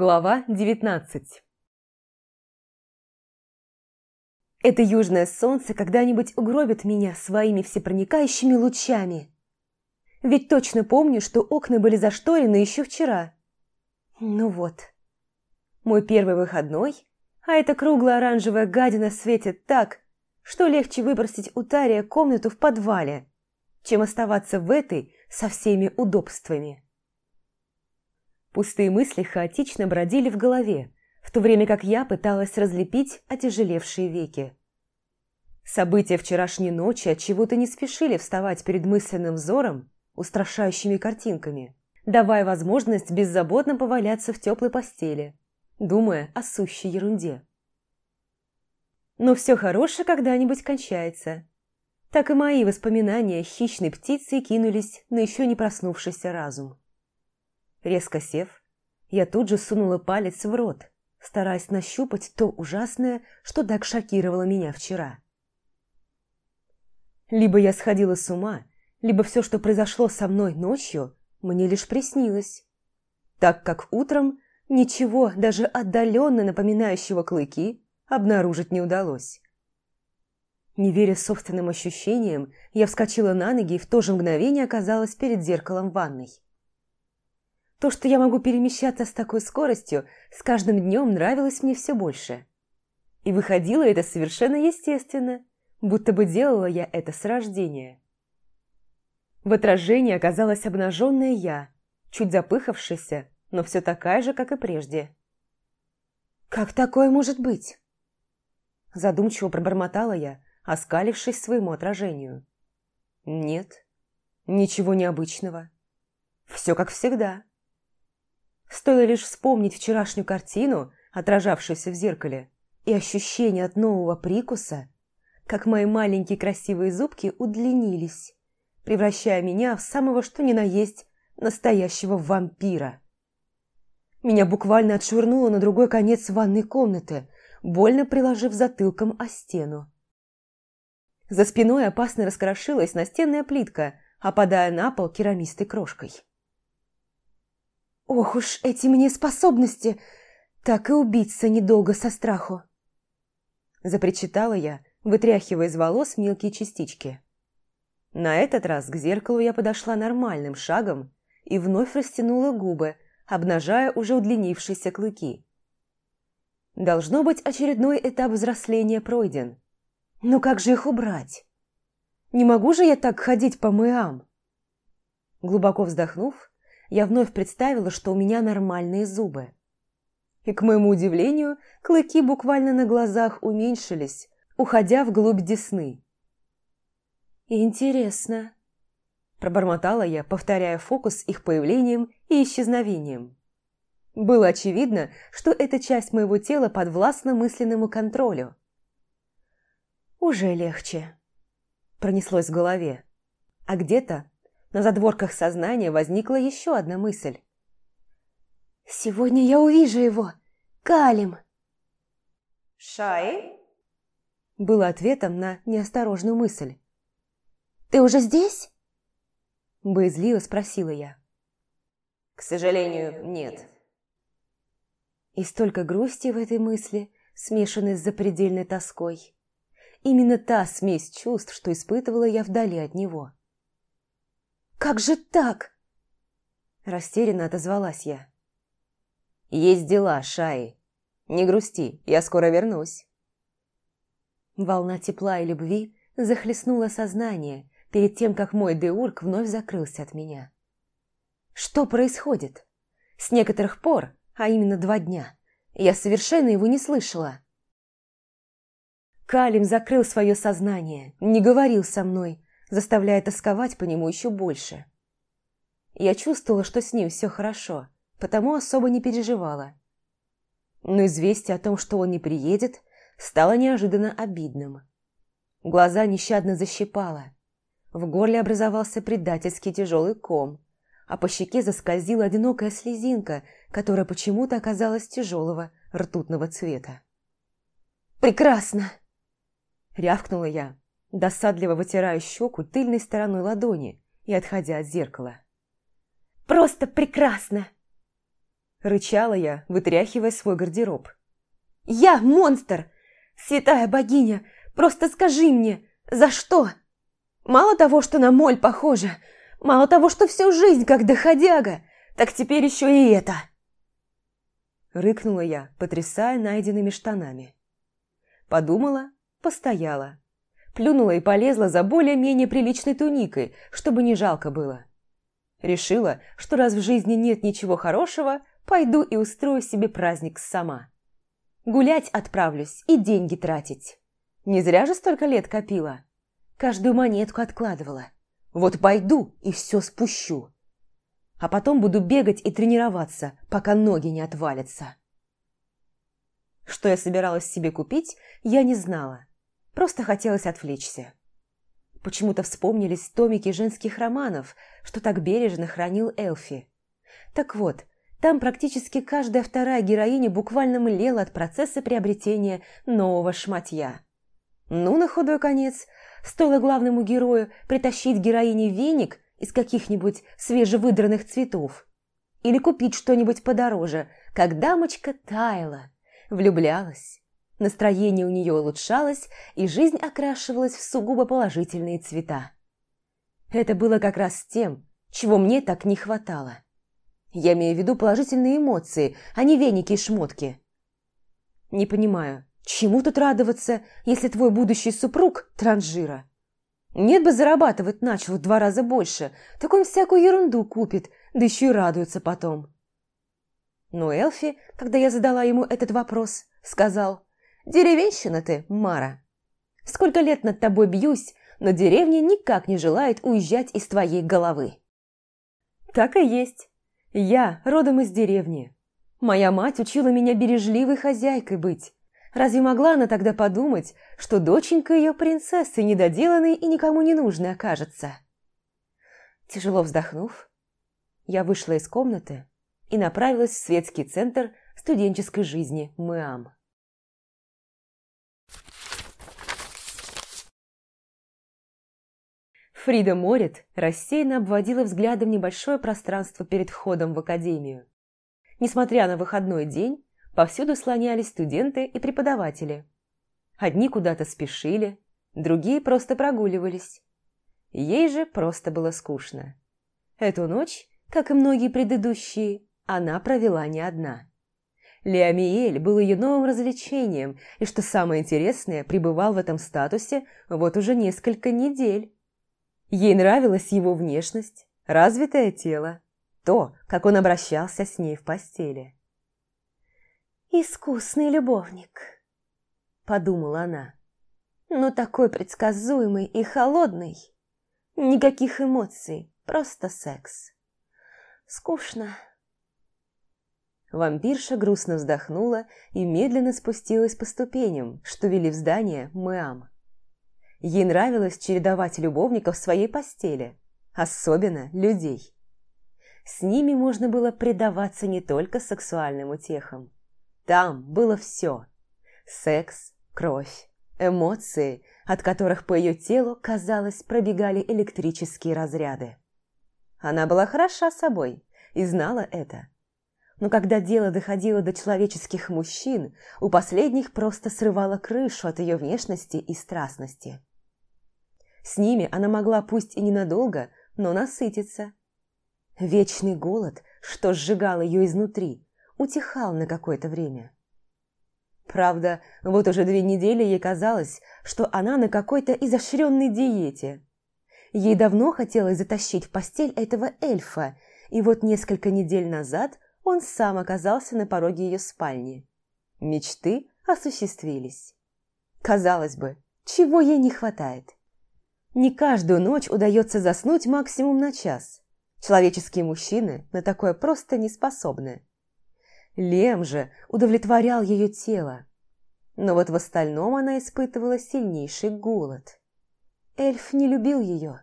Глава 19 Это южное солнце когда-нибудь угробит меня своими всепроникающими лучами. Ведь точно помню, что окна были зашторены еще вчера. Ну вот. Мой первый выходной, а эта круглая оранжевая гадина светит так, что легче выбросить у Тария комнату в подвале, чем оставаться в этой со всеми удобствами. Пустые мысли хаотично бродили в голове, в то время как я пыталась разлепить отяжелевшие веки. События вчерашней ночи от чего то не спешили вставать перед мысленным взором устрашающими картинками, давая возможность беззаботно поваляться в теплой постели, думая о сущей ерунде. Но все хорошее когда-нибудь кончается. Так и мои воспоминания хищной птицы кинулись на еще не проснувшийся разум. Резко сев, я тут же сунула палец в рот, стараясь нащупать то ужасное, что так шокировало меня вчера. Либо я сходила с ума, либо все, что произошло со мной ночью, мне лишь приснилось. Так как утром ничего, даже отдаленно напоминающего клыки, обнаружить не удалось. Не веря собственным ощущениям, я вскочила на ноги и в то же мгновение оказалась перед зеркалом ванной. То, что я могу перемещаться с такой скоростью, с каждым днем нравилось мне все больше. И выходило это совершенно естественно, будто бы делала я это с рождения. В отражении оказалась обнаженная я, чуть запыхавшаяся, но все такая же, как и прежде. «Как такое может быть?» Задумчиво пробормотала я, оскалившись своему отражению. «Нет, ничего необычного. Все как всегда». Стоило лишь вспомнить вчерашнюю картину, отражавшуюся в зеркале, и ощущение от нового прикуса, как мои маленькие красивые зубки удлинились, превращая меня в самого что ни на есть настоящего вампира. Меня буквально отшвырнуло на другой конец ванной комнаты, больно приложив затылком о стену. За спиной опасно раскрошилась настенная плитка, опадая на пол керамистой крошкой. Ох уж эти мне способности, так и убиться недолго со страху. Запричитала я, вытряхивая из волос мелкие частички. На этот раз к зеркалу я подошла нормальным шагом и вновь растянула губы, обнажая уже удлинившиеся клыки. Должно быть, очередной этап взросления пройден. Но как же их убрать? Не могу же я так ходить по мыам? Глубоко вздохнув, я вновь представила, что у меня нормальные зубы. И, к моему удивлению, клыки буквально на глазах уменьшились, уходя вглубь десны. «Интересно», – пробормотала я, повторяя фокус их появлением и исчезновением. Было очевидно, что эта часть моего тела подвластна мысленному контролю. «Уже легче», – пронеслось в голове. А где-то на задворках сознания возникла еще одна мысль. «Сегодня я увижу его! Калим!» «Шай?» Было ответом на неосторожную мысль. «Ты уже здесь?» Боязливо спросила я. «К сожалению, нет». И столько грусти в этой мысли, смешанной с запредельной тоской. Именно та смесь чувств, что испытывала я вдали от него. Как же так?» Растерянно отозвалась я. «Есть дела, Шаи. Не грусти, я скоро вернусь». Волна тепла и любви захлестнула сознание перед тем, как мой деург вновь закрылся от меня. Что происходит? С некоторых пор, а именно два дня, я совершенно его не слышала. Калим закрыл свое сознание, не говорил со мной, заставляя тосковать по нему еще больше. Я чувствовала, что с ним все хорошо, потому особо не переживала. Но известие о том, что он не приедет, стало неожиданно обидным. Глаза нещадно защипало. В горле образовался предательский тяжелый ком, а по щеке заскользила одинокая слезинка, которая почему-то оказалась тяжелого ртутного цвета. «Прекрасно!» – рявкнула я, досадливо вытираю щеку тыльной стороной ладони и отходя от зеркала. «Просто прекрасно!» Рычала я, вытряхивая свой гардероб. «Я монстр! Святая богиня, просто скажи мне, за что? Мало того, что на моль похожа, мало того, что всю жизнь как доходяга, так теперь еще и это!» Рыкнула я, потрясая найденными штанами. Подумала, постояла. Плюнула и полезла за более-менее приличной туникой, чтобы не жалко было. Решила, что раз в жизни нет ничего хорошего, пойду и устрою себе праздник сама. Гулять отправлюсь и деньги тратить. Не зря же столько лет копила. Каждую монетку откладывала. Вот пойду и все спущу. А потом буду бегать и тренироваться, пока ноги не отвалятся. Что я собиралась себе купить, я не знала. Просто хотелось отвлечься. Почему-то вспомнились томики женских романов, что так бережно хранил Элфи. Так вот, там практически каждая вторая героиня буквально млела от процесса приобретения нового шматья. Ну, на худой конец, стоило главному герою притащить героине веник из каких-нибудь свежевыдранных цветов или купить что-нибудь подороже, как дамочка таяла, влюблялась, Настроение у нее улучшалось, и жизнь окрашивалась в сугубо положительные цвета. Это было как раз тем, чего мне так не хватало. Я имею в виду положительные эмоции, а не веники и шмотки. Не понимаю, чему тут радоваться, если твой будущий супруг – транжира? Нет бы зарабатывать начал в два раза больше, так он всякую ерунду купит, да еще и радуется потом. Но Элфи, когда я задала ему этот вопрос, сказал – Деревенщина ты, Мара. Сколько лет над тобой бьюсь, но деревня никак не желает уезжать из твоей головы. Так и есть. Я родом из деревни. Моя мать учила меня бережливой хозяйкой быть. Разве могла она тогда подумать, что доченька ее принцессы недоделанной и никому не нужной окажется? Тяжело вздохнув, я вышла из комнаты и направилась в светский центр студенческой жизни Мэам. Фрида Морит рассеянно обводила взглядом небольшое пространство перед входом в академию. Несмотря на выходной день, повсюду слонялись студенты и преподаватели. Одни куда-то спешили, другие просто прогуливались. Ей же просто было скучно. Эту ночь, как и многие предыдущие, она провела не одна. Леомиэль был ее новым развлечением, и, что самое интересное, пребывал в этом статусе вот уже несколько недель. Ей нравилась его внешность, развитое тело, то, как он обращался с ней в постели. «Искусный любовник», – подумала она, – «но такой предсказуемый и холодный. Никаких эмоций, просто секс. Скучно». Вампирша грустно вздохнула и медленно спустилась по ступеням, что вели в здание Мэам. Ей нравилось чередовать любовников в своей постели, особенно людей. С ними можно было предаваться не только сексуальным утехам. Там было все – секс, кровь, эмоции, от которых по ее телу, казалось, пробегали электрические разряды. Она была хороша собой и знала это. Но когда дело доходило до человеческих мужчин, у последних просто срывало крышу от ее внешности и страстности. С ними она могла пусть и ненадолго, но насытиться. Вечный голод, что сжигал ее изнутри, утихал на какое-то время. Правда, вот уже две недели ей казалось, что она на какой-то изощренной диете. Ей давно хотелось затащить в постель этого эльфа, и вот несколько недель назад он сам оказался на пороге ее спальни. Мечты осуществились. Казалось бы, чего ей не хватает? Не каждую ночь удается заснуть максимум на час. Человеческие мужчины на такое просто не способны. Лем же удовлетворял ее тело. Но вот в остальном она испытывала сильнейший голод. Эльф не любил ее,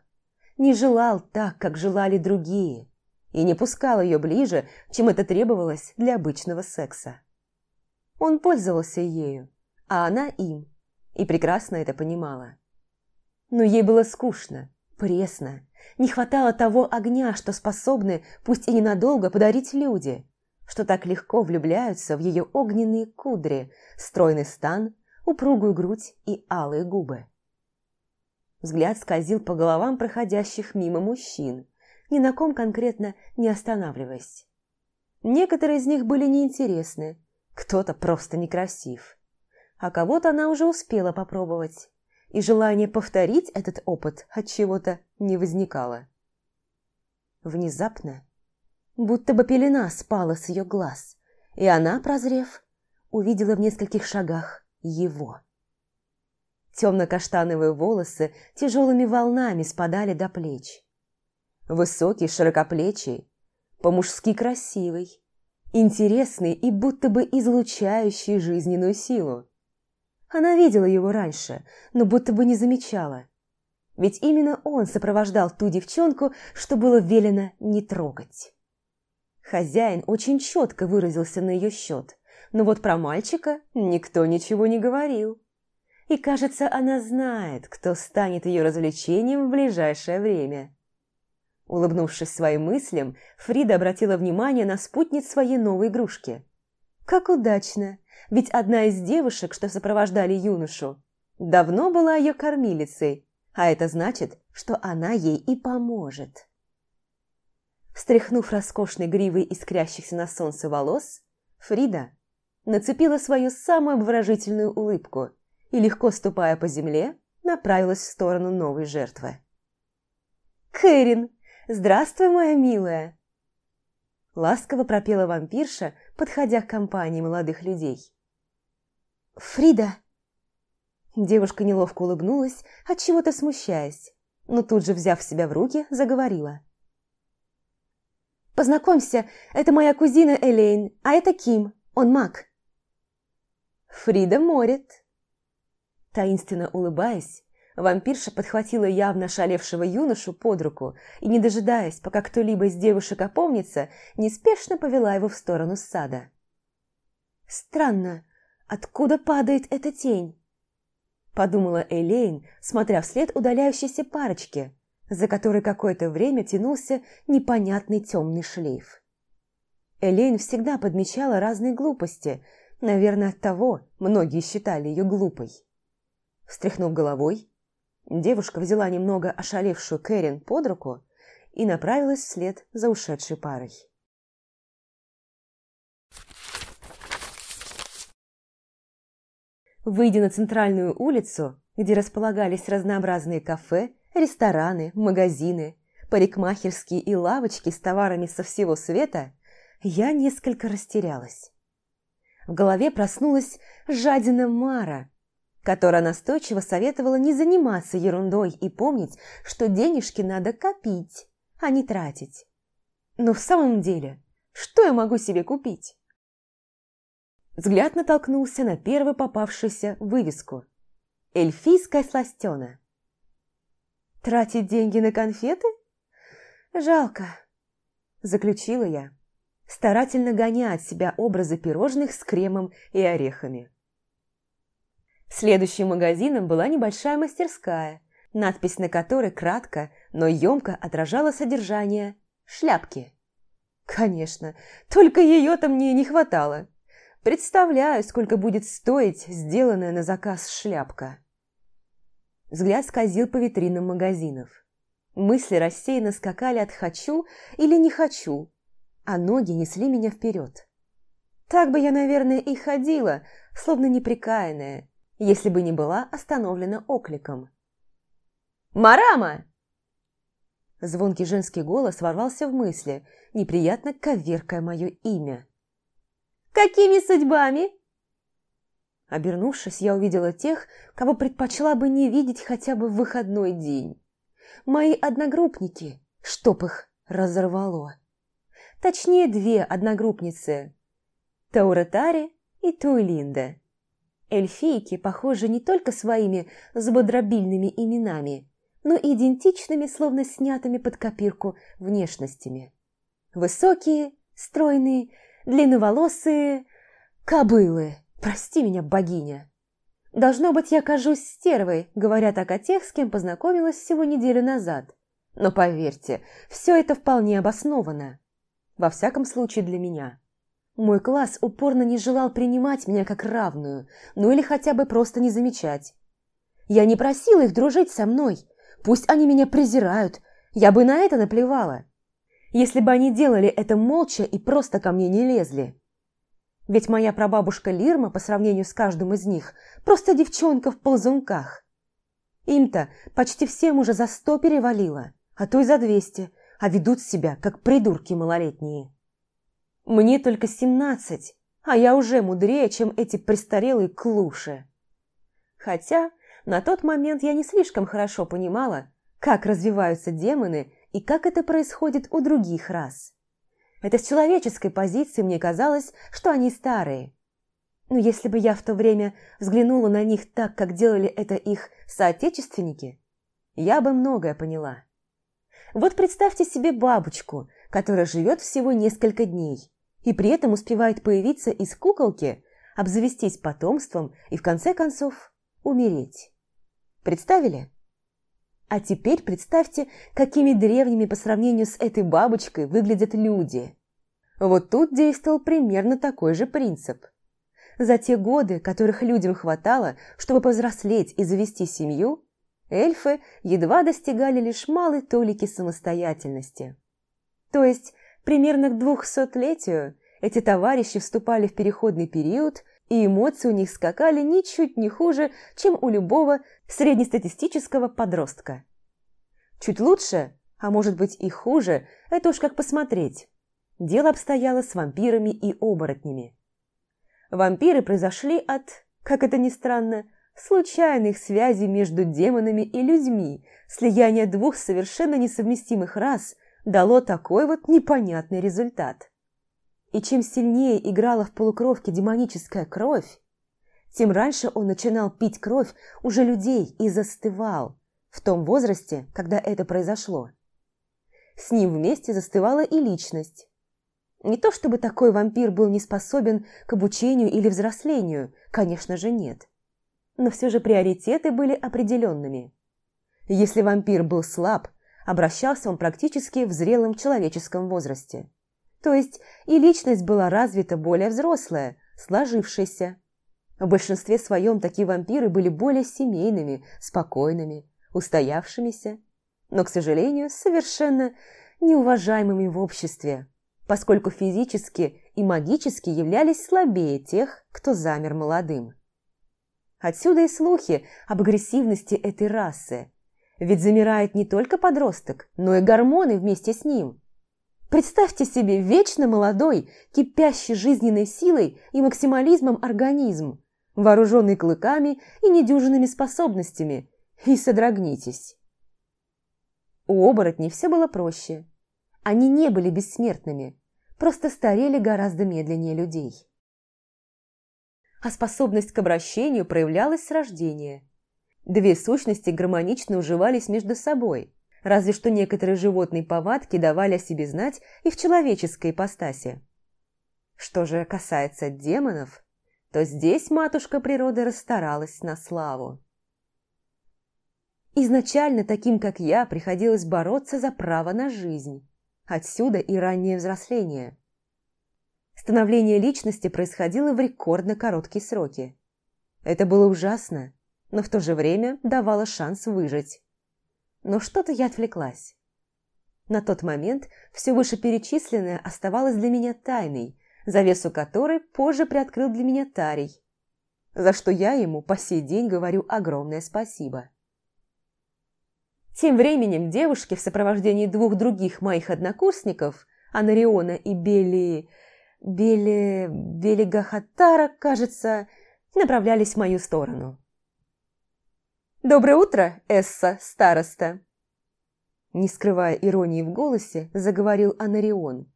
не желал так, как желали другие, и не пускал ее ближе, чем это требовалось для обычного секса. Он пользовался ею, а она им, и прекрасно это понимала. Но ей было скучно, пресно. Не хватало того огня, что способны, пусть и ненадолго, подарить люди. что так легко влюбляются в ее огненные кудри, стройный стан, упругую грудь и алые губы. Взгляд скользил по головам проходящих мимо мужчин, ни на ком конкретно не останавливаясь. Некоторые из них были неинтересны, кто-то просто некрасив. А кого-то она уже успела попробовать, и желание повторить этот опыт от чего-то не возникало. Внезапно, будто бы пелена спала с ее глаз, и она, прозрев, увидела в нескольких шагах его. Темно-каштановые волосы тяжелыми волнами спадали до плеч. Высокий, широкоплечий, по-мужски красивый, интересный и будто бы излучающий жизненную силу. Она видела его раньше, но будто бы не замечала. Ведь именно он сопровождал ту девчонку, что было велено не трогать. Хозяин очень четко выразился на ее счет, но вот про мальчика никто ничего не говорил. И кажется, она знает, кто станет ее развлечением в ближайшее время. Улыбнувшись своим мыслям, Фрида обратила внимание на спутниц своей новой игрушки. Как удачно, ведь одна из девушек, что сопровождали юношу, давно была ее кормилицей, а это значит, что она ей и поможет. Встряхнув роскошной гривой искрящихся на солнце волос, Фрида нацепила свою самую обворожительную улыбку и, легко ступая по земле, направилась в сторону новой жертвы. «Кэрин, здравствуй, моя милая!» Ласково пропела вампирша, подходя к компании молодых людей. «Фрида!» Девушка неловко улыбнулась, от чего то смущаясь, но тут же, взяв себя в руки, заговорила. «Познакомься, это моя кузина Элейн, а это Ким, он маг». «Фрида Морит». Таинственно улыбаясь, вампирша подхватила явно шалевшего юношу под руку и, не дожидаясь, пока кто-либо из девушек опомнится, неспешно повела его в сторону сада. «Странно, откуда падает эта тень?» Подумала Элейн, смотря вслед удаляющейся парочки, за которой какое-то время тянулся непонятный темный шлейф. Элейн всегда подмечала разные глупости – Наверное, от того многие считали ее глупой. Встряхнув головой, девушка взяла немного ошалевшую Кэрин под руку и направилась вслед за ушедшей парой. Выйдя на центральную улицу, где располагались разнообразные кафе, рестораны, магазины, парикмахерские и лавочки с товарами со всего света, я несколько растерялась. В голове проснулась жадина Мара, которая настойчиво советовала не заниматься ерундой и помнить, что денежки надо копить, а не тратить. Но в самом деле, что я могу себе купить? Взгляд натолкнулся на первую попавшуюся вывеску. «Эльфийская сластена». «Тратить деньги на конфеты? Жалко», – заключила я старательно гоня от себя образы пирожных с кремом и орехами. Следующим магазином была небольшая мастерская, надпись на которой кратко, но емко отражала содержание шляпки. Конечно, только ее-то мне не хватало. Представляю, сколько будет стоить сделанная на заказ шляпка. Взгляд скользил по витринам магазинов. Мысли рассеянно скакали от «хочу» или «не хочу», а ноги несли меня вперед. Так бы я, наверное, и ходила, словно неприкаянная, если бы не была остановлена окликом. «Марама!» Звонкий женский голос ворвался в мысли, неприятно коверкая мое имя. «Какими судьбами?» Обернувшись, я увидела тех, кого предпочла бы не видеть хотя бы в выходной день. Мои одногруппники, чтоб их разорвало. Точнее, две одногруппницы – Тауретари и Туйлинда. Эльфийки похожи не только своими зубодробильными именами, но и идентичными, словно снятыми под копирку внешностями. Высокие, стройные, длинноволосые кобылы. Прости меня, богиня. Должно быть, я кажусь стервой, говоря так о тех, с кем познакомилась всего неделю назад. Но поверьте, все это вполне обосновано. Во всяком случае для меня. Мой класс упорно не желал принимать меня как равную, ну или хотя бы просто не замечать. Я не просила их дружить со мной. Пусть они меня презирают, я бы на это наплевала. Если бы они делали это молча и просто ко мне не лезли. Ведь моя прабабушка Лирма, по сравнению с каждым из них, просто девчонка в ползунках. Им-то почти всем уже за сто перевалило, а то и за двести, а ведут себя, как придурки малолетние. Мне только семнадцать, а я уже мудрее, чем эти престарелые клуши. Хотя на тот момент я не слишком хорошо понимала, как развиваются демоны и как это происходит у других рас. Это с человеческой позиции мне казалось, что они старые. Но если бы я в то время взглянула на них так, как делали это их соотечественники, я бы многое поняла. Вот представьте себе бабочку, которая живет всего несколько дней и при этом успевает появиться из куколки, обзавестись потомством и в конце концов умереть. Представили? А теперь представьте, какими древними по сравнению с этой бабочкой выглядят люди. Вот тут действовал примерно такой же принцип. За те годы, которых людям хватало, чтобы повзрослеть и завести семью, эльфы едва достигали лишь малой толики самостоятельности. То есть Примерно к двухсотлетию эти товарищи вступали в переходный период, и эмоции у них скакали ничуть не хуже, чем у любого среднестатистического подростка. Чуть лучше, а может быть и хуже, это уж как посмотреть. Дело обстояло с вампирами и оборотнями. Вампиры произошли от, как это ни странно, случайных связей между демонами и людьми, слияния двух совершенно несовместимых рас – дало такой вот непонятный результат. И чем сильнее играла в полукровке демоническая кровь, тем раньше он начинал пить кровь уже людей и застывал в том возрасте, когда это произошло. С ним вместе застывала и личность. Не то чтобы такой вампир был не способен к обучению или взрослению, конечно же нет. Но все же приоритеты были определенными. Если вампир был слаб, обращался он практически в зрелом человеческом возрасте. То есть и личность была развита более взрослая, сложившаяся. В большинстве своем такие вампиры были более семейными, спокойными, устоявшимися, но, к сожалению, совершенно неуважаемыми в обществе, поскольку физически и магически являлись слабее тех, кто замер молодым. Отсюда и слухи об агрессивности этой расы, ведь замирает не только подросток, но и гормоны вместе с ним. Представьте себе вечно молодой, кипящий жизненной силой и максимализмом организм, вооруженный клыками и недюжинными способностями, и содрогнитесь. У оборотней все было проще. Они не были бессмертными, просто старели гораздо медленнее людей. А способность к обращению проявлялась с рождения – Две сущности гармонично уживались между собой, разве что некоторые животные повадки давали о себе знать и в человеческой ипостаси. Что же касается демонов, то здесь матушка природа расстаралась на славу. Изначально таким, как я, приходилось бороться за право на жизнь. Отсюда и раннее взросление. Становление личности происходило в рекордно короткие сроки. Это было ужасно, но в то же время давала шанс выжить. Но что-то я отвлеклась. На тот момент все вышеперечисленное оставалось для меня тайной, завесу которой позже приоткрыл для меня Тарий, за что я ему по сей день говорю огромное спасибо. Тем временем девушки в сопровождении двух других моих однокурсников, Анариона и Бели... Бели... Бели Гахатара, кажется, направлялись в мою сторону. «Доброе утро, Эсса, староста!» Не скрывая иронии в голосе, заговорил Анарион.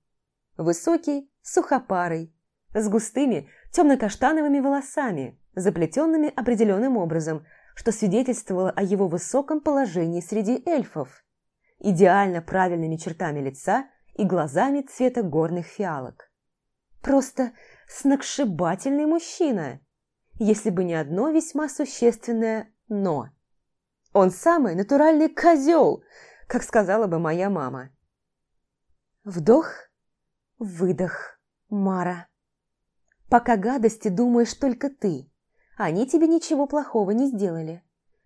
Высокий, сухопарый, с густыми темно-каштановыми волосами, заплетенными определенным образом, что свидетельствовало о его высоком положении среди эльфов, идеально правильными чертами лица и глазами цвета горных фиалок. Просто сногсшибательный мужчина, если бы не одно весьма существенное «но». Он самый натуральный козел, как сказала бы моя мама. Вдох, выдох, Мара. Пока гадости думаешь только ты. Они тебе ничего плохого не сделали.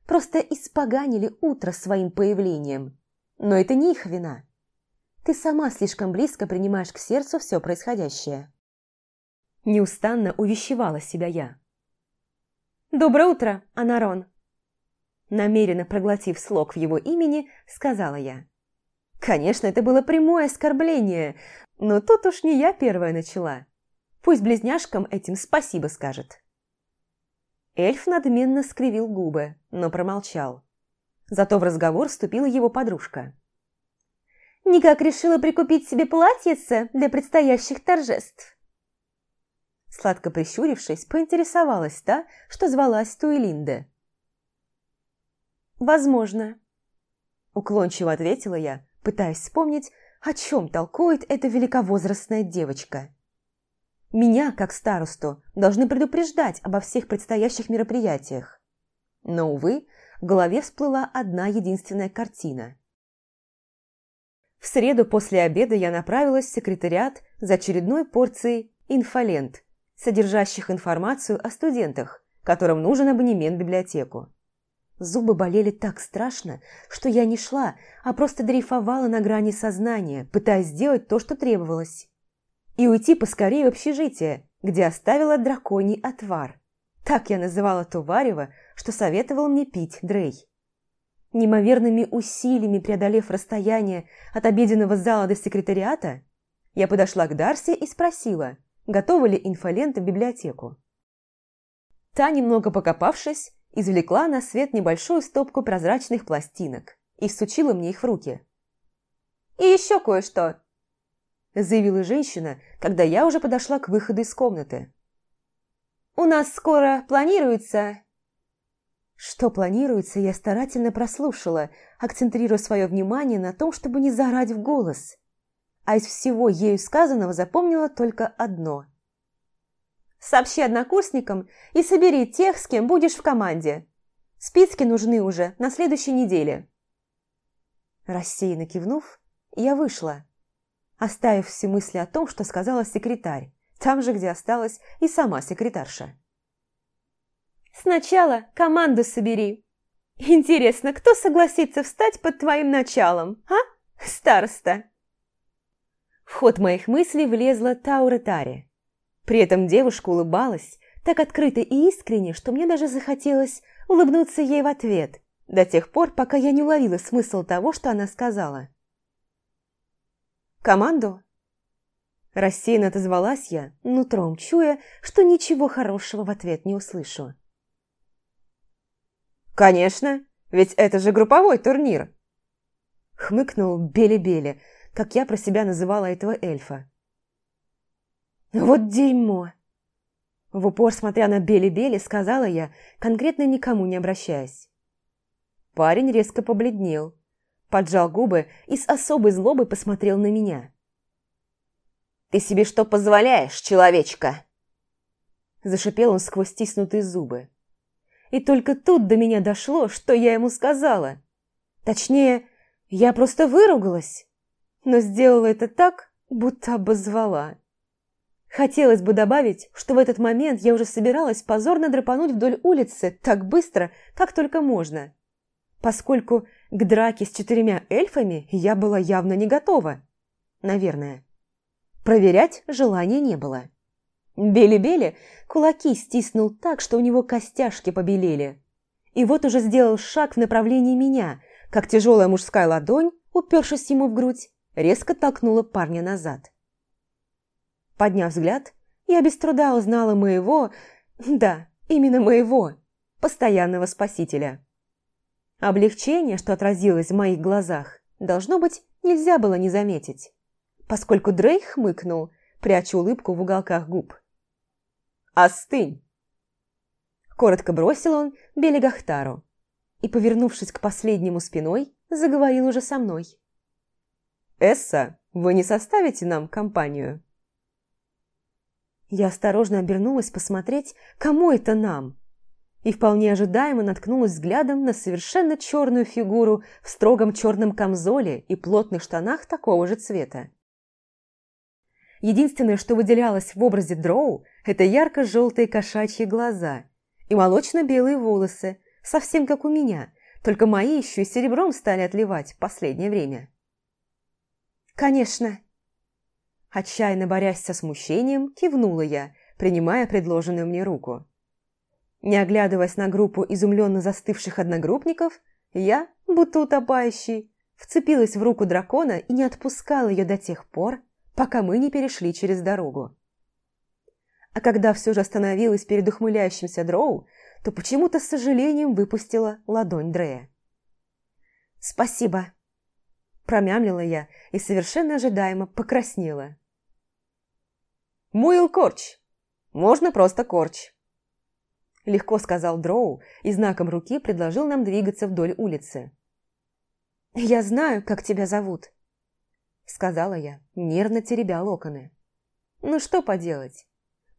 Просто испоганили утро своим появлением. Но это не их вина. Ты сама слишком близко принимаешь к сердцу все происходящее. Неустанно увещевала себя я. «Доброе утро, Анарон!» Намеренно проглотив слог в его имени, сказала я. Конечно, это было прямое оскорбление, но тут уж не я первая начала. Пусть близняшкам этим спасибо скажет. Эльф надменно скривил губы, но промолчал. Зато в разговор вступила его подружка. «Никак решила прикупить себе платьице для предстоящих торжеств?» Сладко прищурившись, поинтересовалась та, что звалась Туэлинде. «Возможно», – уклончиво ответила я, пытаясь вспомнить, о чем толкует эта великовозрастная девочка. Меня, как старосту, должны предупреждать обо всех предстоящих мероприятиях. Но, увы, в голове всплыла одна единственная картина. В среду после обеда я направилась в секретариат за очередной порцией инфолент, содержащих информацию о студентах, которым нужен абонемент в библиотеку. Зубы болели так страшно, что я не шла, а просто дрейфовала на грани сознания, пытаясь сделать то, что требовалось. И уйти поскорее в общежитие, где оставила драконий отвар. Так я называла то варево, что советовал мне пить Дрей. Неимоверными усилиями преодолев расстояние от обеденного зала до секретариата, я подошла к Дарси и спросила, готовы ли инфоленты в библиотеку. Та, немного покопавшись, извлекла на свет небольшую стопку прозрачных пластинок и всучила мне их в руки. «И еще кое-что!» заявила женщина, когда я уже подошла к выходу из комнаты. «У нас скоро планируется...» Что планируется, я старательно прослушала, акцентрируя свое внимание на том, чтобы не заорать в голос. А из всего ею сказанного запомнила только одно – Сообщи однокурсникам и собери тех, с кем будешь в команде. Списки нужны уже на следующей неделе». Рассеянно кивнув, я вышла, оставив все мысли о том, что сказала секретарь, там же, где осталась и сама секретарша. «Сначала команду собери. Интересно, кто согласится встать под твоим началом, а, староста?» В ход моих мыслей влезла Таура Тари. При этом девушка улыбалась так открыто и искренне, что мне даже захотелось улыбнуться ей в ответ, до тех пор, пока я не уловила смысл того, что она сказала. «Команду?» Рассеянно отозвалась я, нутром чуя, что ничего хорошего в ответ не услышу. «Конечно, ведь это же групповой турнир!» Хмыкнул Бели-Бели, как я про себя называла этого эльфа. «Вот дерьмо!» В упор, смотря на Бели-Бели, сказала я, конкретно никому не обращаясь. Парень резко побледнел, поджал губы и с особой злобой посмотрел на меня. «Ты себе что позволяешь, человечка?» Зашипел он сквозь стиснутые зубы. И только тут до меня дошло, что я ему сказала. Точнее, я просто выругалась, но сделала это так, будто обозвала. Хотелось бы добавить, что в этот момент я уже собиралась позорно драпануть вдоль улицы так быстро, как только можно, поскольку к драке с четырьмя эльфами я была явно не готова. Наверное. Проверять желания не было. Бели-Бели кулаки стиснул так, что у него костяшки побелели. И вот уже сделал шаг в направлении меня, как тяжелая мужская ладонь, упершись ему в грудь, резко толкнула парня назад. Подняв взгляд, я без труда узнала моего, да, именно моего, постоянного спасителя. Облегчение, что отразилось в моих глазах, должно быть, нельзя было не заметить, поскольку Дрейк хмыкнул, пряча улыбку в уголках губ. «Остынь!» Коротко бросил он Белигахтару и, повернувшись к последнему спиной, заговорил уже со мной. «Эсса, вы не составите нам компанию?» Я осторожно обернулась посмотреть, кому это нам, и вполне ожидаемо наткнулась взглядом на совершенно черную фигуру в строгом черном камзоле и плотных штанах такого же цвета. Единственное, что выделялось в образе дроу, это ярко-желтые кошачьи глаза и молочно-белые волосы, совсем как у меня, только мои еще и серебром стали отливать в последнее время. «Конечно!» Отчаянно борясь со смущением, кивнула я, принимая предложенную мне руку. Не оглядываясь на группу изумленно застывших одногруппников, я, будто утопающий, вцепилась в руку дракона и не отпускала ее до тех пор, пока мы не перешли через дорогу. А когда все же остановилась перед ухмыляющимся дроу, то почему-то с сожалением выпустила ладонь Дрея. «Спасибо», – промямлила я и совершенно ожидаемо покраснела. «Муил Корч! Можно просто Корч!» Легко сказал Дроу и знаком руки предложил нам двигаться вдоль улицы. «Я знаю, как тебя зовут», — сказала я, нервно теребя локоны. «Ну что поделать?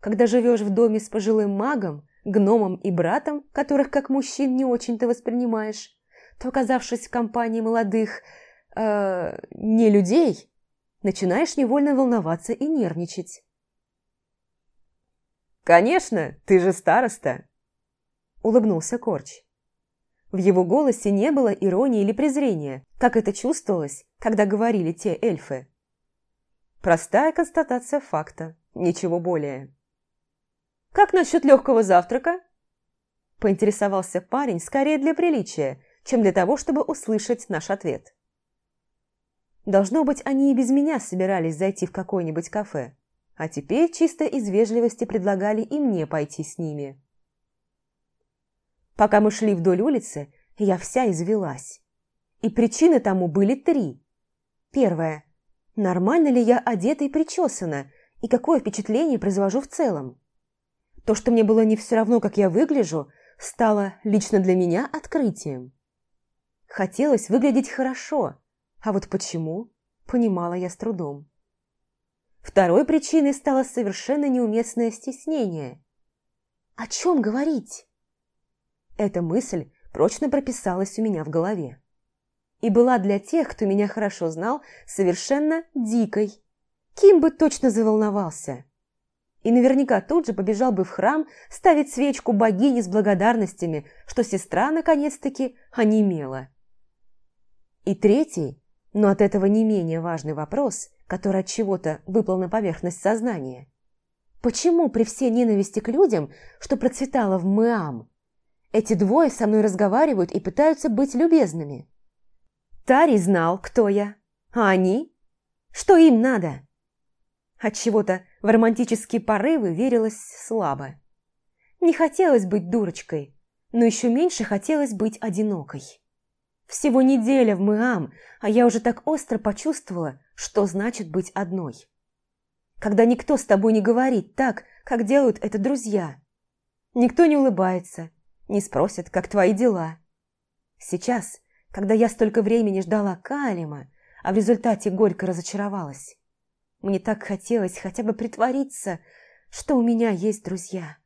Когда живешь в доме с пожилым магом, гномом и братом, которых как мужчин не очень-то воспринимаешь, то, оказавшись в компании молодых... Э, не людей, начинаешь невольно волноваться и нервничать. «Конечно, ты же староста!» Улыбнулся Корч. В его голосе не было иронии или презрения, как это чувствовалось, когда говорили те эльфы. Простая констатация факта, ничего более. «Как насчет легкого завтрака?» Поинтересовался парень скорее для приличия, чем для того, чтобы услышать наш ответ. Должно быть, они и без меня собирались зайти в какое-нибудь кафе а теперь чисто из вежливости предлагали и мне пойти с ними. Пока мы шли вдоль улицы, я вся извелась. И причины тому были три. Первое. Нормально ли я одета и причесана, и какое впечатление произвожу в целом? То, что мне было не все равно, как я выгляжу, стало лично для меня открытием. Хотелось выглядеть хорошо, а вот почему, понимала я с трудом. Второй причиной стало совершенно неуместное стеснение. О чем говорить? Эта мысль прочно прописалась у меня в голове. И была для тех, кто меня хорошо знал, совершенно дикой. Ким бы точно заволновался. И наверняка тут же побежал бы в храм ставить свечку богини с благодарностями, что сестра наконец-таки онемела. И третий, но от этого не менее важный вопрос – который от чего-то выплыл на поверхность сознания. Почему при всей ненависти к людям, что процветало в Мэам, эти двое со мной разговаривают и пытаются быть любезными? Тари знал, кто я, а они? Что им надо? От чего-то в романтические порывы верилось слабо. Не хотелось быть дурочкой, но еще меньше хотелось быть одинокой. Всего неделя в Мэам, а я уже так остро почувствовала, что значит быть одной. Когда никто с тобой не говорит так, как делают это друзья. Никто не улыбается, не спросит, как твои дела. Сейчас, когда я столько времени ждала Калима, а в результате горько разочаровалась, мне так хотелось хотя бы притвориться, что у меня есть друзья.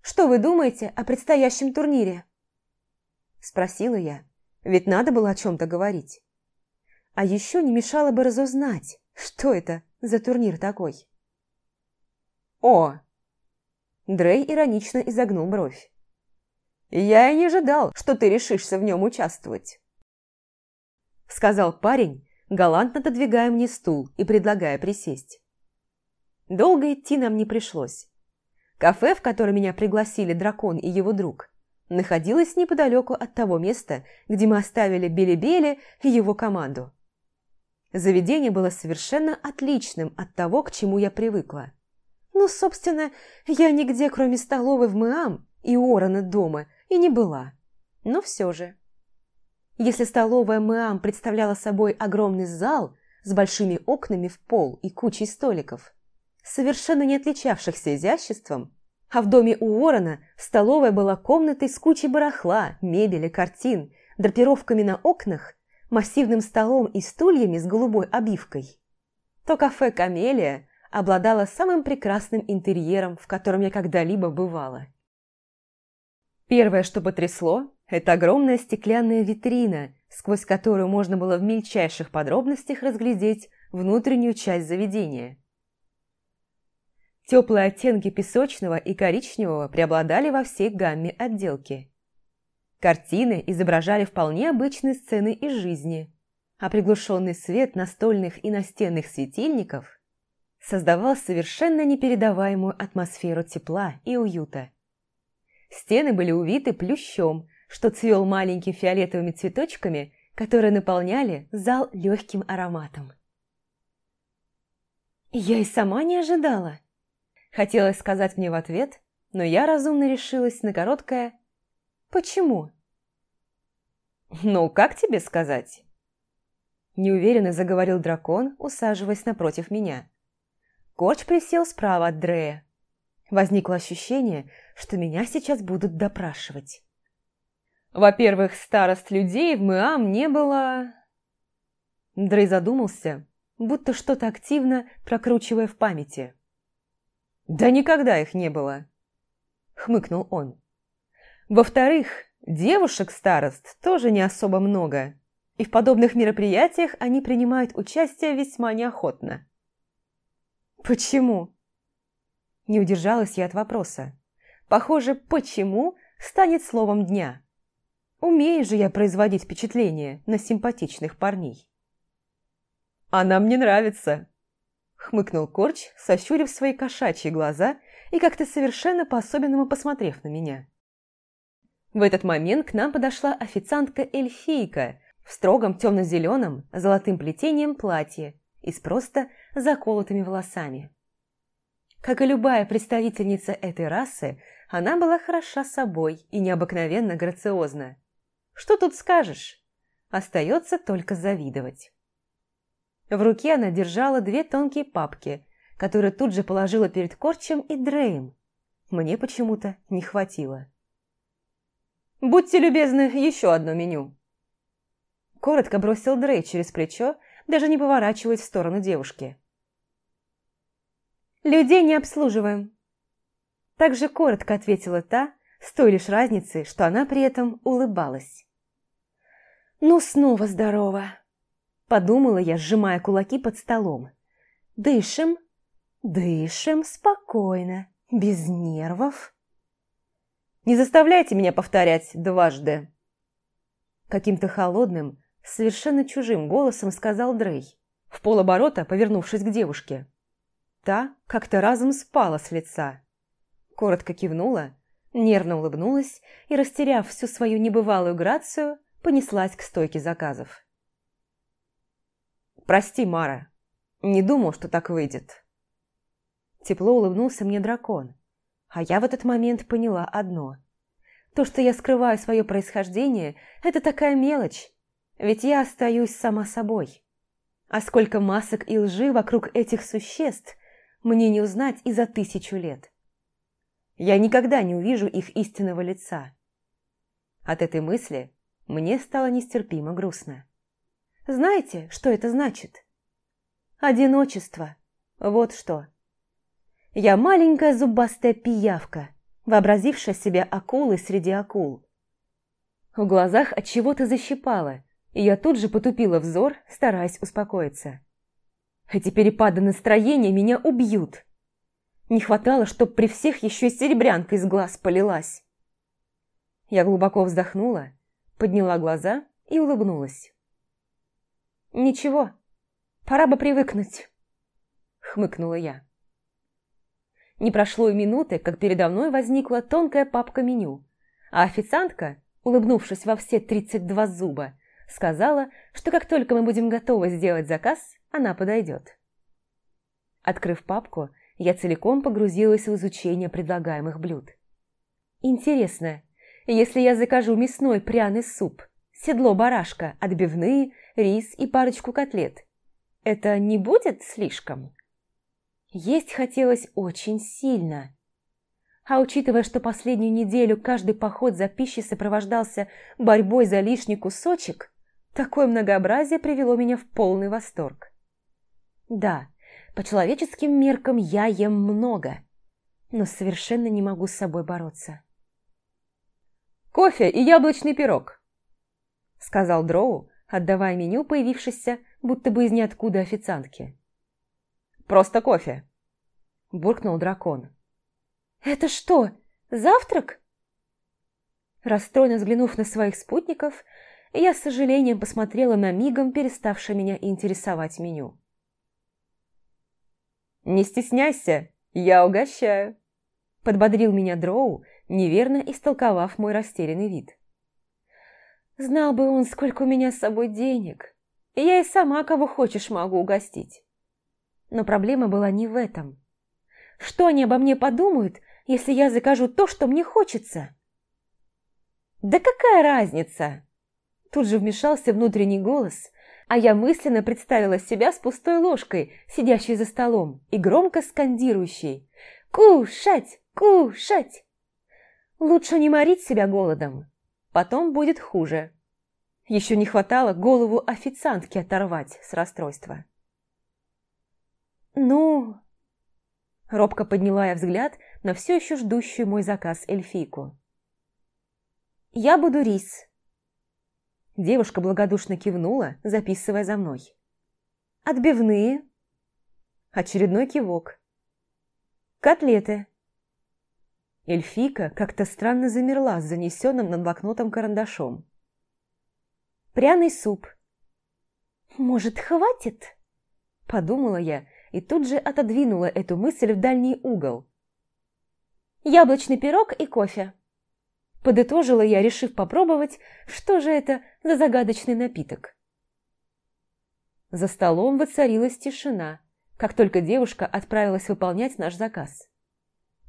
«Что вы думаете о предстоящем турнире?» Спросила я, ведь надо было о чем-то говорить. А еще не мешало бы разузнать, что это за турнир такой. «О!» Дрей иронично изогнул бровь. «Я и не ожидал, что ты решишься в нем участвовать», сказал парень, галантно отодвигая мне стул и предлагая присесть. Долго идти нам не пришлось. Кафе, в которое меня пригласили дракон и его друг, находилась неподалеку от того места, где мы оставили Бели-Бели и его команду. Заведение было совершенно отличным от того, к чему я привыкла. Ну, собственно, я нигде, кроме столовой в Мэам и Орона дома, и не была. Но все же. Если столовая Мэам представляла собой огромный зал с большими окнами в пол и кучей столиков, совершенно не отличавшихся изяществом, а в доме у Уоррена столовая была комнатой с кучей барахла, мебели, картин, драпировками на окнах, массивным столом и стульями с голубой обивкой. То кафе «Камелия» обладало самым прекрасным интерьером, в котором я когда-либо бывала. Первое, что потрясло, это огромная стеклянная витрина, сквозь которую можно было в мельчайших подробностях разглядеть внутреннюю часть заведения, Теплые оттенки песочного и коричневого преобладали во всей гамме отделки. Картины изображали вполне обычные сцены из жизни, а приглушенный свет настольных и настенных светильников создавал совершенно непередаваемую атмосферу тепла и уюта. Стены были увиты плющом, что цвел маленькими фиолетовыми цветочками, которые наполняли зал легким ароматом. Я и сама не ожидала. Хотелось сказать мне в ответ, но я разумно решилась на короткое «Почему?» «Ну, как тебе сказать?» Неуверенно заговорил дракон, усаживаясь напротив меня. Корч присел справа от Дрея. Возникло ощущение, что меня сейчас будут допрашивать. Во-первых, старост людей в Мэам не было... Дрей задумался, будто что-то активно прокручивая в памяти. «Да никогда их не было!» — хмыкнул он. «Во-вторых, девушек-старост тоже не особо много, и в подобных мероприятиях они принимают участие весьма неохотно». «Почему?» Не удержалась я от вопроса. Похоже, «почему» станет словом дня. Умею же я производить впечатление на симпатичных парней. «Она мне нравится», — хмыкнул Корч, сощурив свои кошачьи глаза и как-то совершенно по-особенному посмотрев на меня. В этот момент к нам подошла официантка-эльфийка в строгом темно-зеленом золотым плетением платье и с просто заколотыми волосами. Как и любая представительница этой расы, она была хороша собой и необыкновенно грациозна. Что тут скажешь? Остается только завидовать. В руке она держала две тонкие папки, которые тут же положила перед Корчем и Дреем. Мне почему-то не хватило. «Будьте любезны, еще одно меню!» Коротко бросил Дрей через плечо, даже не поворачиваясь в сторону девушки. «Людей не обслуживаем!» Также коротко ответила та, с той лишь разницей, что она при этом улыбалась. «Ну, снова здорово!» Подумала я, сжимая кулаки под столом. «Дышим, дышим спокойно, без нервов». «Не заставляйте меня повторять дважды!» Каким-то холодным, совершенно чужим голосом сказал Дрей, в полоборота повернувшись к девушке. Та как-то разом спала с лица. Коротко кивнула, нервно улыбнулась и, растеряв всю свою небывалую грацию, понеслась к стойке заказов. «Прости, Мара, не думал, что так выйдет». Тепло улыбнулся мне дракон, а я в этот момент поняла одно. То, что я скрываю свое происхождение, это такая мелочь, ведь я остаюсь сама собой. А сколько масок и лжи вокруг этих существ мне не узнать и за тысячу лет. Я никогда не увижу их истинного лица. От этой мысли мне стало нестерпимо грустно. Знаете, что это значит? Одиночество. Вот что. Я маленькая зубастая пиявка, вообразившая себя акулой среди акул. В глазах от чего-то защипало, и я тут же потупила взор, стараясь успокоиться. Эти перепады настроения меня убьют. Не хватало, чтоб при всех еще и серебрянка из глаз полилась. Я глубоко вздохнула, подняла глаза и улыбнулась. «Ничего, пора бы привыкнуть», — хмыкнула я. Не прошло и минуты, как передо мной возникла тонкая папка меню, а официантка, улыбнувшись во все тридцать два зуба, сказала, что как только мы будем готовы сделать заказ, она подойдет. Открыв папку, я целиком погрузилась в изучение предлагаемых блюд. Интересно, если я закажу мясной пряный суп, седло барашка, отбивные, рис и парочку котлет, это не будет слишком? Есть хотелось очень сильно. А учитывая, что последнюю неделю каждый поход за пищей сопровождался борьбой за лишний кусочек, такое многообразие привело меня в полный восторг. Да, по человеческим меркам я ем много, но совершенно не могу с собой бороться. «Кофе и яблочный пирог», — сказал Дроу, отдавая меню появившейся, будто бы из ниоткуда официантки. «Просто кофе». – буркнул дракон. «Это что, завтрак?» Расстроенно взглянув на своих спутников, я с сожалением посмотрела на мигом переставшее меня интересовать меню. «Не стесняйся, я угощаю», – подбодрил меня Дроу, неверно истолковав мой растерянный вид. «Знал бы он, сколько у меня с собой денег, я и сама кого хочешь могу угостить». Но проблема была не в этом. Что они обо мне подумают, если я закажу то, что мне хочется?» «Да какая разница?» Тут же вмешался внутренний голос, а я мысленно представила себя с пустой ложкой, сидящей за столом и громко скандирующей «Кушать! Кушать!» Лучше не морить себя голодом, потом будет хуже. Еще не хватало голову официантки оторвать с расстройства. «Ну...» Робко подняла я взгляд на все еще ждущую мой заказ эльфийку. «Я буду рис». Девушка благодушно кивнула, записывая за мной. «Отбивные». Очередной кивок. «Котлеты». Эльфика как-то странно замерла с занесенным над блокнотом карандашом. «Пряный суп». «Может, хватит?» Подумала я и тут же отодвинула эту мысль в дальний угол. «Яблочный пирог и кофе». Подытожила я, решив попробовать, что же это за загадочный напиток. За столом воцарилась тишина, как только девушка отправилась выполнять наш заказ.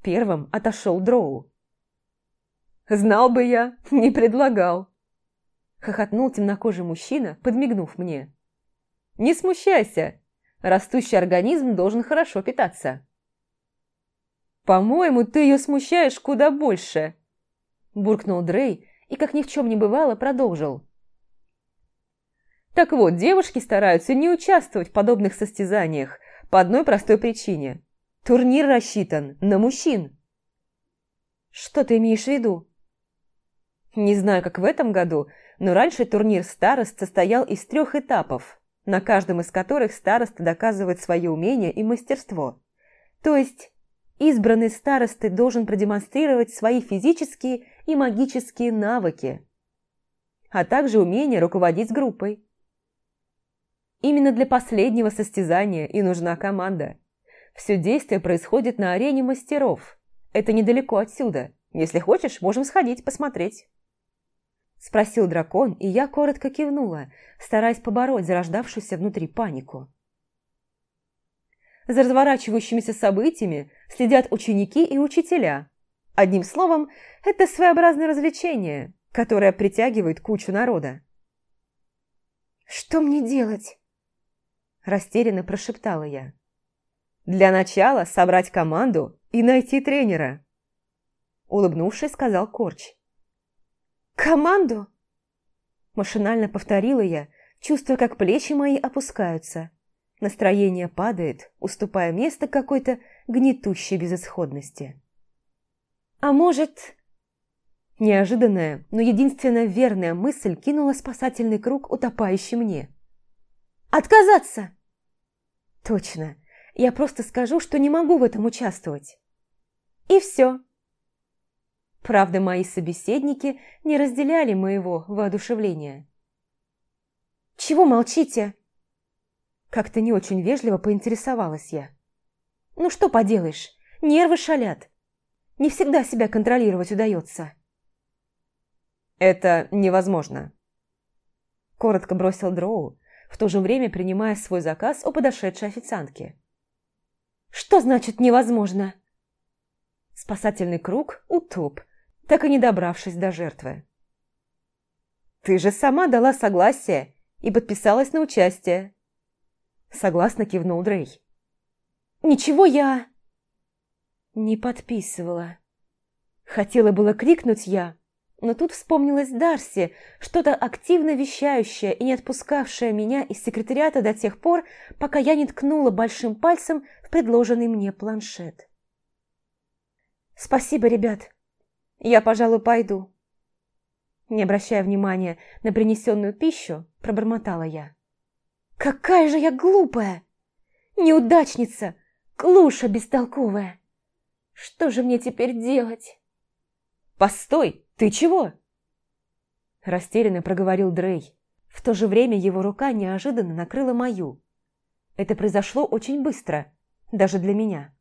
Первым отошел Дроу. «Знал бы я, не предлагал!» Хохотнул темнокожий мужчина, подмигнув мне. «Не смущайся, растущий организм должен хорошо питаться». «По-моему, ты ее смущаешь куда больше», буркнул Дрей и, как ни в чем не бывало, продолжил. Так вот, девушки стараются не участвовать в подобных состязаниях по одной простой причине. Турнир рассчитан на мужчин. Что ты имеешь в виду? Не знаю, как в этом году, но раньше турнир старост состоял из трех этапов, на каждом из которых староста доказывает свое умение и мастерство. То есть избранный старосты должен продемонстрировать свои физические и магические навыки, а также умение руководить группой. Именно для последнего состязания и нужна команда. Все действие происходит на арене мастеров. Это недалеко отсюда. Если хочешь, можем сходить посмотреть. Спросил дракон, и я коротко кивнула, стараясь побороть зарождавшуюся внутри панику. За разворачивающимися событиями следят ученики и учителя. Одним словом, это своеобразное развлечение, которое притягивает кучу народа. «Что мне делать?» Растерянно прошептала я. «Для начала собрать команду и найти тренера», улыбнувшись, сказал Корч. «Команду?» Машинально повторила я, чувствуя, как плечи мои опускаются. Настроение падает, уступая место какой-то гнетущей безысходности. «А может...» Неожиданная, но единственная верная мысль кинула спасательный круг утопающий мне. «Отказаться!» «Точно. Я просто скажу, что не могу в этом участвовать». И все. Правда, мои собеседники не разделяли моего воодушевления. «Чего молчите?» Как-то не очень вежливо поинтересовалась я. «Ну что поделаешь, нервы шалят. Не всегда себя контролировать удается». «Это невозможно», – коротко бросил Дроу, в то же время принимая свой заказ у подошедшей официантки. «Что значит невозможно?» Спасательный круг утоп, так и не добравшись до жертвы. «Ты же сама дала согласие и подписалась на участие», Согласно кивнул Дрей. «Ничего я...» Не подписывала. Хотела было крикнуть я, но тут вспомнилась Дарси, что-то активно вещающее и не отпускавшее меня из секретариата до тех пор, пока я не ткнула большим пальцем в предложенный мне планшет. «Спасибо, ребят. Я, пожалуй, пойду». Не обращая внимания на принесенную пищу, пробормотала я. Какая же я глупая! Неудачница! Клуша бестолковая! Что же мне теперь делать?» «Постой! Ты чего?» Растерянно проговорил Дрей. В то же время его рука неожиданно накрыла мою. Это произошло очень быстро, даже для меня.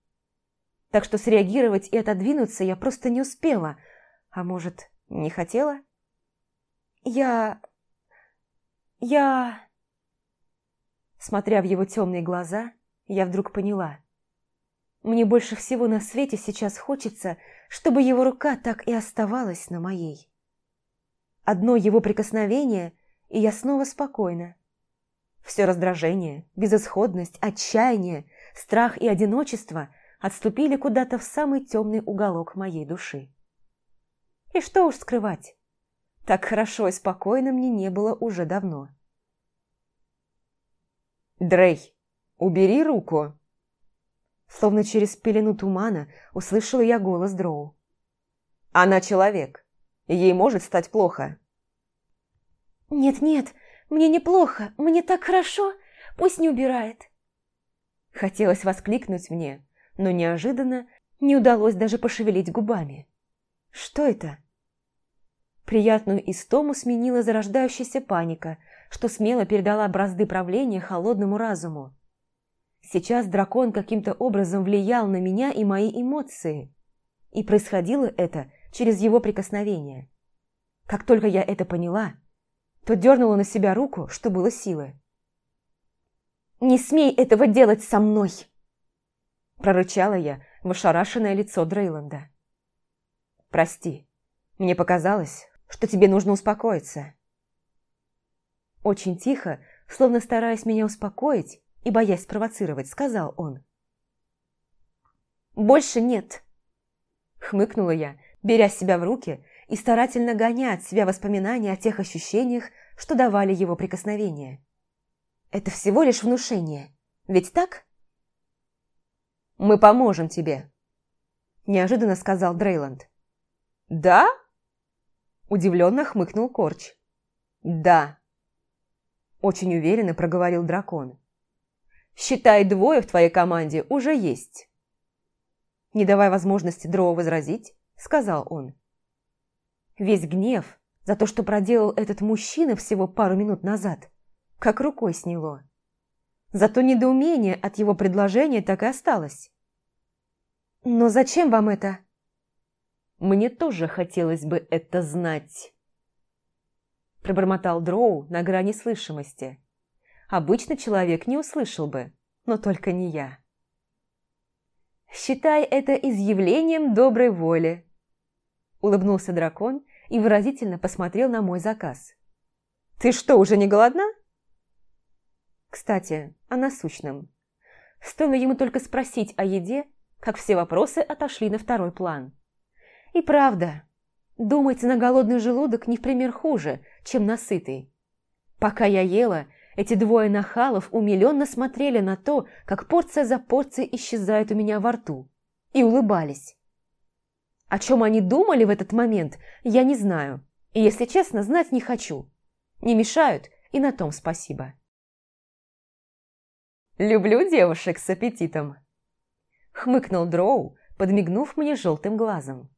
Так что среагировать и отодвинуться я просто не успела. А может, не хотела? Я... я... Смотря в его темные глаза, я вдруг поняла. Мне больше всего на свете сейчас хочется, чтобы его рука так и оставалась на моей. Одно его прикосновение, и я снова спокойна. Все раздражение, безысходность, отчаяние, страх и одиночество отступили куда-то в самый темный уголок моей души. И что уж скрывать, так хорошо и спокойно мне не было уже давно. «Дрей, убери руку!» Словно через пелену тумана услышала я голос Дроу. «Она человек. Ей может стать плохо». «Нет-нет, мне неплохо, мне так хорошо, пусть не убирает». Хотелось воскликнуть мне, но неожиданно не удалось даже пошевелить губами. «Что это?» Приятную истому сменила зарождающаяся паника, что смело передала бразды правления холодному разуму. Сейчас дракон каким-то образом влиял на меня и мои эмоции, и происходило это через его прикосновение. Как только я это поняла, то дернула на себя руку, что было силы. «Не смей этого делать со мной!» Прорычала я в ошарашенное лицо Дрейланда. «Прости, мне показалось, что тебе нужно успокоиться». Очень тихо, словно стараясь меня успокоить и боясь спровоцировать, сказал он. «Больше нет!» Хмыкнула я, беря себя в руки и старательно гоня от себя воспоминания о тех ощущениях, что давали его прикосновения. Это всего лишь внушение, ведь так? «Мы поможем тебе», – неожиданно сказал Дрейланд. «Да?» – удивленно хмыкнул Корч. «Да», – очень уверенно проговорил дракон. «Считай, двое в твоей команде уже есть». Не давая возможности Дроу возразить, сказал он. Весь гнев за то, что проделал этот мужчина всего пару минут назад, как рукой сняло. Зато недоумение от его предложения так и осталось. «Но зачем вам это?» «Мне тоже хотелось бы это знать», – пробормотал Дроу на грани слышимости. Обычно человек не услышал бы, но только не я. «Считай это изъявлением доброй воли», Улыбнулся дракон и выразительно посмотрел на мой заказ. «Ты что, уже не голодна?» Кстати, о насущном. Стоило ему только спросить о еде, как все вопросы отошли на второй план. И правда, думать на голодный желудок не в пример хуже, чем на сытый. Пока я ела, эти двое нахалов умиленно смотрели на то, как порция за порцией исчезает у меня во рту, и улыбались. О чем они думали в этот момент, я не знаю. И, если честно, знать не хочу. Не мешают, и на том спасибо. «Люблю девушек с аппетитом», — хмыкнул Дроу, подмигнув мне желтым глазом,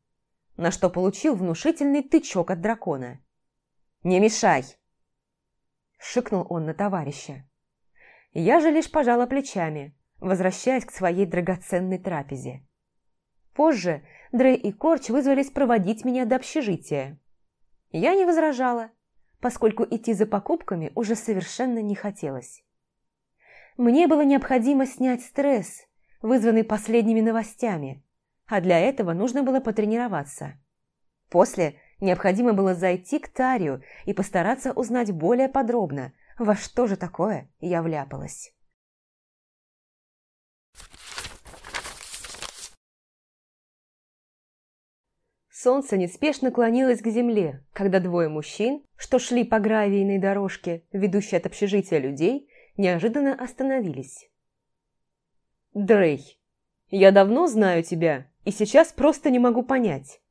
на что получил внушительный тычок от дракона. «Не мешай!» — шикнул он на товарища. Я же лишь пожала плечами, возвращаясь к своей драгоценной трапезе. Позже Дрей и Корч вызвались проводить меня до общежития. Я не возражала, поскольку идти за покупками уже совершенно не хотелось. Мне было необходимо снять стресс, вызванный последними новостями, а для этого нужно было потренироваться. После необходимо было зайти к Тарию и постараться узнать более подробно, во что же такое я вляпалась. Солнце неспешно клонилось к земле, когда двое мужчин, что шли по гравийной дорожке, ведущей от общежития людей, неожиданно остановились. «Дрей, я давно знаю тебя, и сейчас просто не могу понять.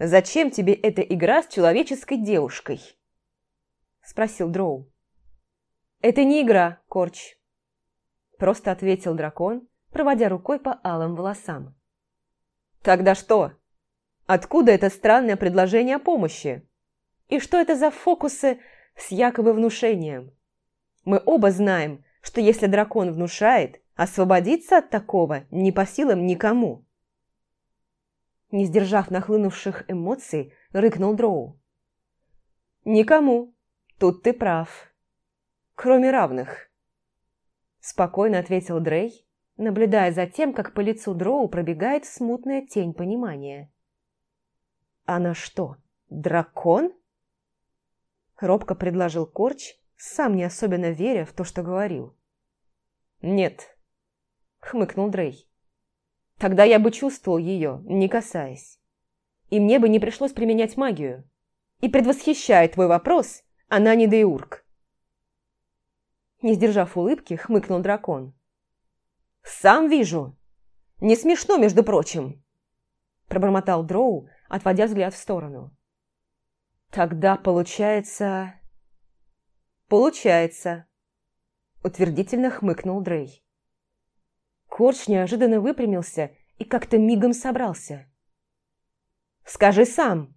Зачем тебе эта игра с человеческой девушкой?» Спросил Дроу. «Это не игра, Корч», – просто ответил дракон, проводя рукой по алым волосам. «Тогда что? Откуда это странное предложение о помощи? И что это за фокусы с якобы внушением? Мы оба знаем, что если дракон внушает, освободиться от такого не по силам никому». Не сдержав нахлынувших эмоций, рыкнул Дроу. «Никому. Тут ты прав. Кроме равных». Спокойно ответил Дрей, наблюдая за тем, как по лицу Дроу пробегает смутная тень понимания. «Она что, дракон?» Робко предложил Корч, сам не особенно веря в то, что говорил. «Нет», — хмыкнул Дрей. «Тогда я бы чувствовал ее, не касаясь. И мне бы не пришлось применять магию. И предвосхищая твой вопрос, она не Деург. Не сдержав улыбки, хмыкнул дракон. «Сам вижу. Не смешно, между прочим!» Пробормотал Дроу, отводя взгляд в сторону. «Тогда получается...» «Получается!» Утвердительно хмыкнул Дрей. Корч неожиданно выпрямился и как-то мигом собрался. «Скажи сам!»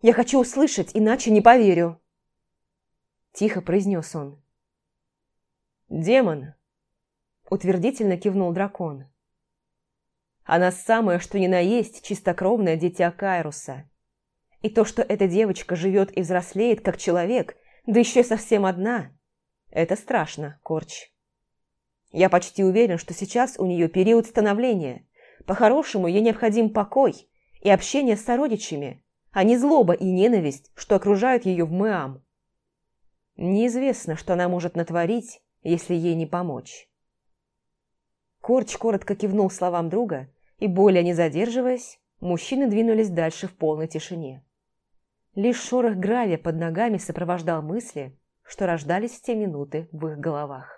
«Я хочу услышать, иначе не поверю!» Тихо произнес он. «Демон!» – утвердительно кивнул дракон. «Она самая, что ни на есть, чистокровное дитя Кайруса. И то, что эта девочка живет и взрослеет как человек, да еще совсем одна, это страшно, Корч. Я почти уверен, что сейчас у нее период становления. По-хорошему, ей необходим покой и общение с сородичами, а не злоба и ненависть, что окружают ее в Мэам. Неизвестно, что она может натворить, если ей не помочь. Корч коротко кивнул словам друга, и, более не задерживаясь, мужчины двинулись дальше в полной тишине. Лишь шорох гравия под ногами сопровождал мысли, что рождались в те минуты в их головах.